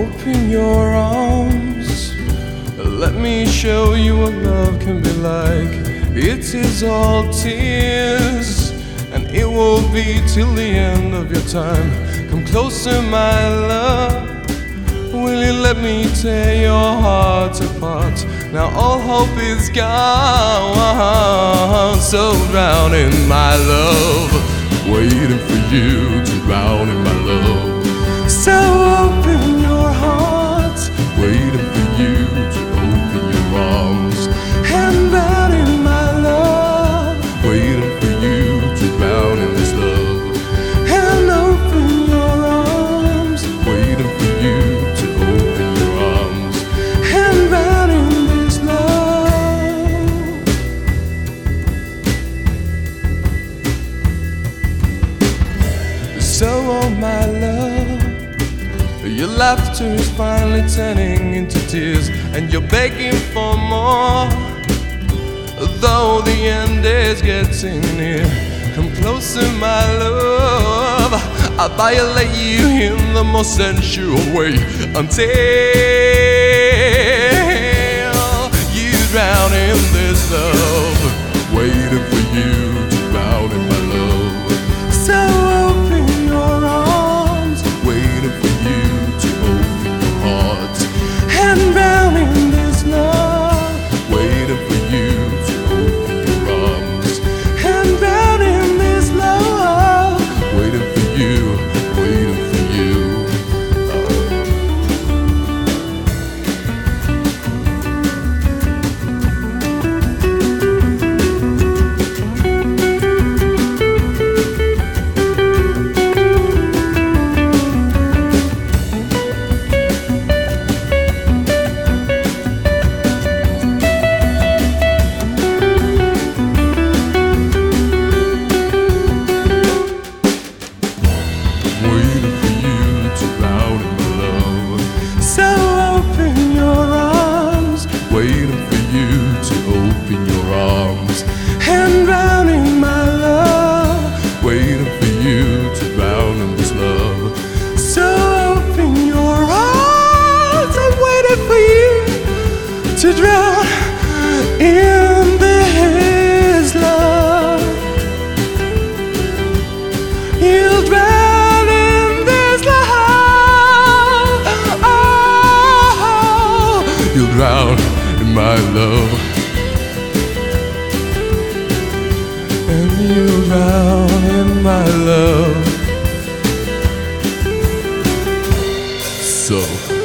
Open your arms, let me show you what love can be like. It is all tears, and it will be till the end of your time. Come closer, my love. Will you let me tear your heart apart? Now all hope is gone. So drown in my love, waiting for you to drown in my love. So So, oh my love, your laughter is finally turning into tears, and you're begging for more. Though the end is getting near, come closer, my love. I'll violate you in the most sensual way until arms, and drown in my love, waiting for you to drown in this love. So open your arms, I'm waiting for you to drown in this love. You'll drown in this love. Oh, you'll drown in my love. You'll drown in my love. So.